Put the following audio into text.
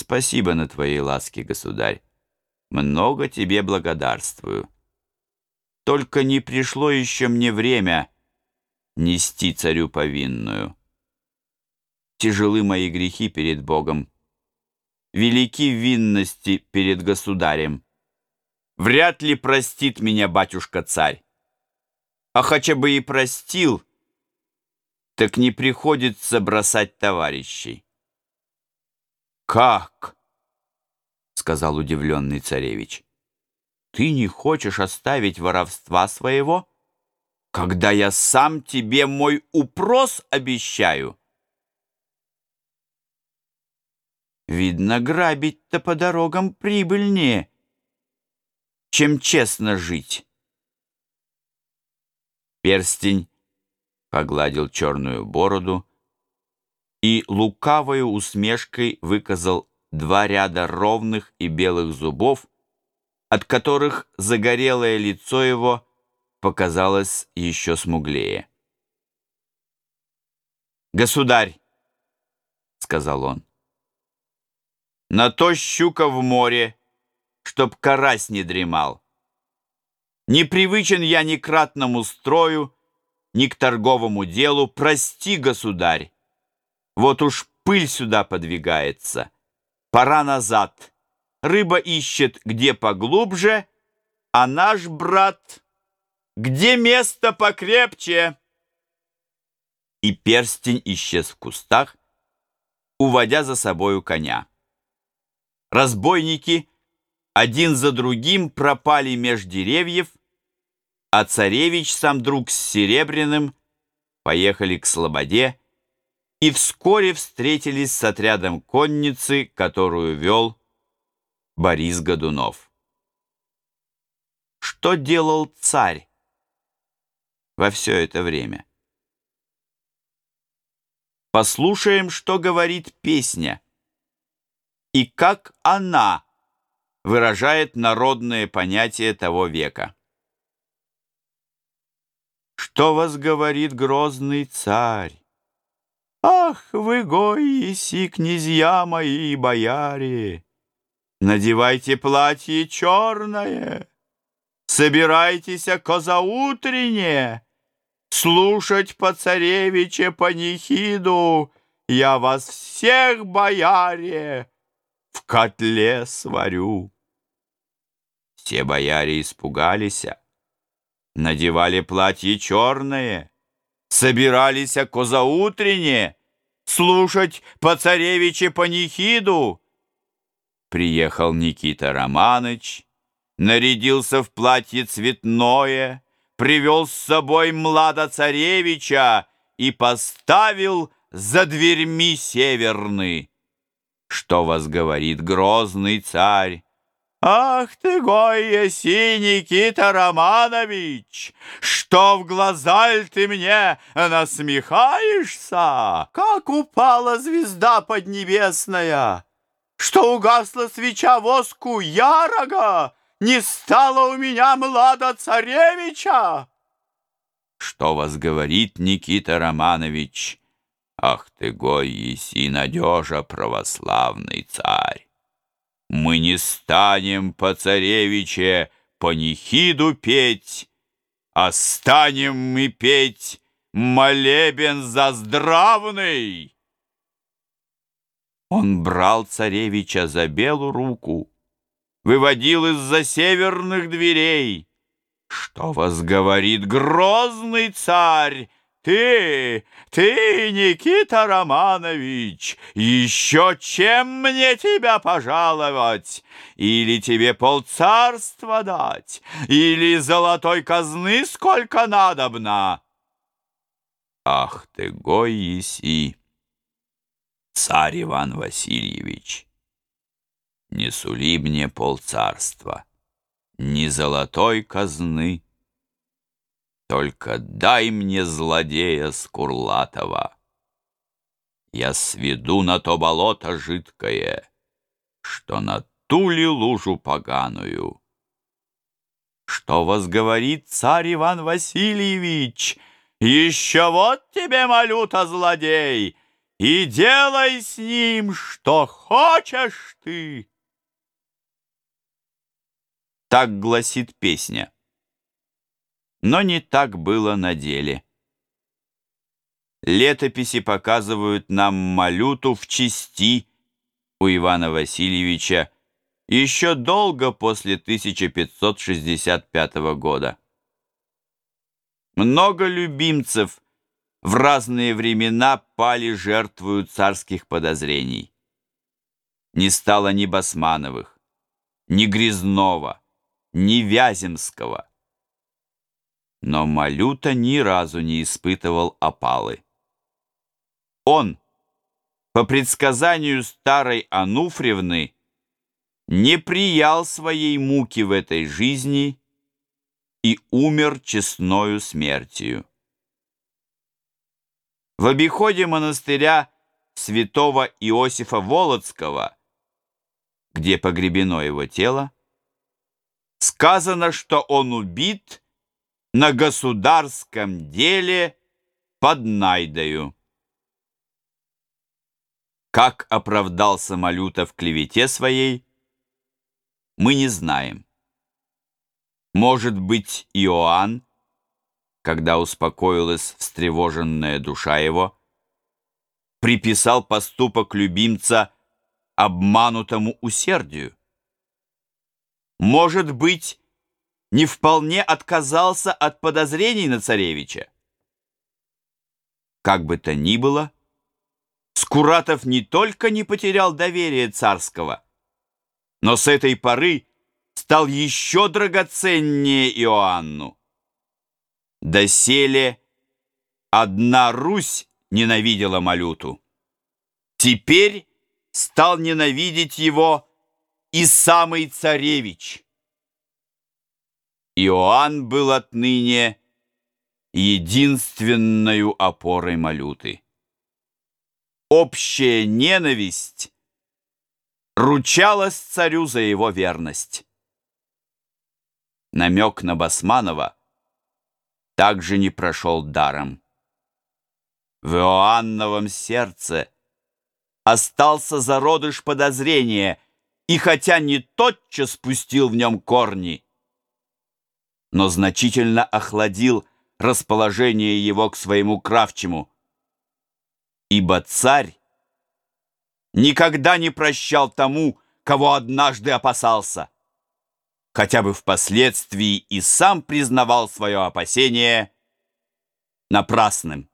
Спасибо на твоей ласки, государь. Много тебе благодарствую. Только не пришло еще мне время нести царю повинную. Тяжелы мои грехи перед Богом, велики винности перед государем. Вряд ли простит меня батюшка-царь. А хотя бы и простил, так не приходится бросать товарищей. «Как?» — сказал удивленный царевич. «Ты не хочешь оставить воровства своего, когда я сам тебе мой упрос обещаю?» Видно, грабить-то по дорогам прибыльнее, чем честно жить. Перстень погладил черную бороду и лукавой усмешкой выказал два ряда ровных и белых зубов, от которых загорелое лицо его показалось еще смуглее. «Государь!» — сказал он. «На то щука в море, чтоб карась не дремал. Непривычен я ни к ратному строю, ни к торговому делу. Прости, государь. Вот уж пыль сюда подвигается. Пора назад. Рыба ищет, где поглубже, а наш брат, где место покрепче. И перстень исчез в кустах, уводя за собою коня. Разбойники один за другим пропали меж деревьев, а царевич, сам друг с Серебряным, поехали к Слободе и вскоре встретились с отрядом конницы, которую вел Борис Годунов. Что делал царь во все это время? Послушаем, что говорит песня, и как она выражает народные понятия того века. Что вас говорит грозный царь? Ах, вы гоиси, князья мои и бояре! Надевайте платье черное, Собирайтесь козаутренне, Слушать по царевиче панихиду Я вас всех, бояре, В котле сварю. Все бояре испугались, надевали платье черное, собирались козаутренне слушать по царевиче панихиду. Приехал Никита Романыч, нарядился в платье цветное, привел с собой млада царевича и поставил за дверьми северны. Что вас говорит грозный царь? Ах ты, гой еси, Никита Романович, Что в глаза ты мне насмехаешься? Как упала звезда поднебесная, Что угасла свеча воску ярого, Не стало у меня млада царевича. Что вас говорит Никита Романович? Ах ты, гой еси, надежа православный царь! Мы не станем по царевиче панихиду петь, А станем мы петь молебен за здравный. Он брал царевича за белую руку, Выводил из-за северных дверей. Что вас говорит грозный царь? Ты, ты, Никита Романович, еще чем мне тебя пожаловать? Или тебе полцарства дать? Или золотой казны сколько надобно? Ах ты, гой еси, царь Иван Васильевич, не сули мне полцарства, ни золотой казны, только дай мне злодея Скурлатова. Я сведу на то болото жидкое, Что на ту ли лужу поганую. Что вас говорит царь Иван Васильевич? Еще вот тебе молю-то, злодей! и делай с ним, что хочешь ты. Так гласит песня. Но не так было на деле. Летописи показывают нам Малюту в чести у Ивана Васильевича еще долго после 1565 года. Много любимцев в разные времена пали жертвою царских подозрений. Не стало ни Басмановых, ни Грязнова, ни Вяземского. Но Малюта ни разу не испытывал опалы. Он, по предсказанию старой Ануфриевны, не приял своей муки в этой жизни и умер честною смертью. В обиходе монастыря святого Иосифа Володского, где погребено его тело, сказано, что он убит на государском деле под Найдою. Как оправдался Малюта в клевете своей, мы не знаем. Может быть, Иоанн, когда успокоилась встревоженная душа его, приписал поступок любимца обманутому усердию. Может быть, не вполне отказался от подозрений на царевича. Как бы то ни было, Скуратов не только не потерял доверие царского, но с этой поры стал еще драгоценнее Иоанну. Доселе одна Русь ненавидела Малюту. Теперь стал ненавидеть его и самый царевич. Иоанн был отныне единственной опорой Малюты. Общая ненависть ручалась царю за его верность. Намек на Басманова также не прошел даром. В Иоанновом сердце остался зародыш подозрения, и хотя не тотчас спустил в нем корни, но значительно охладил расположение его к своему кравчему, ибо царь никогда не прощал тому, кого однажды опасался, хотя бы впоследствии и сам признавал свое опасение напрасным.